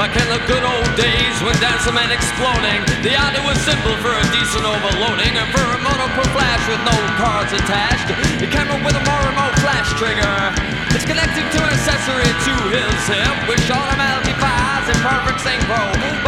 Back in the good old days when dancing meant exploding, the idea was simple for a decent overloading and for a monocle flash with no cards attached. The camera with a more remote flash trigger. It's connected to an accessory to his hip, which automatically fires in perfect synchro.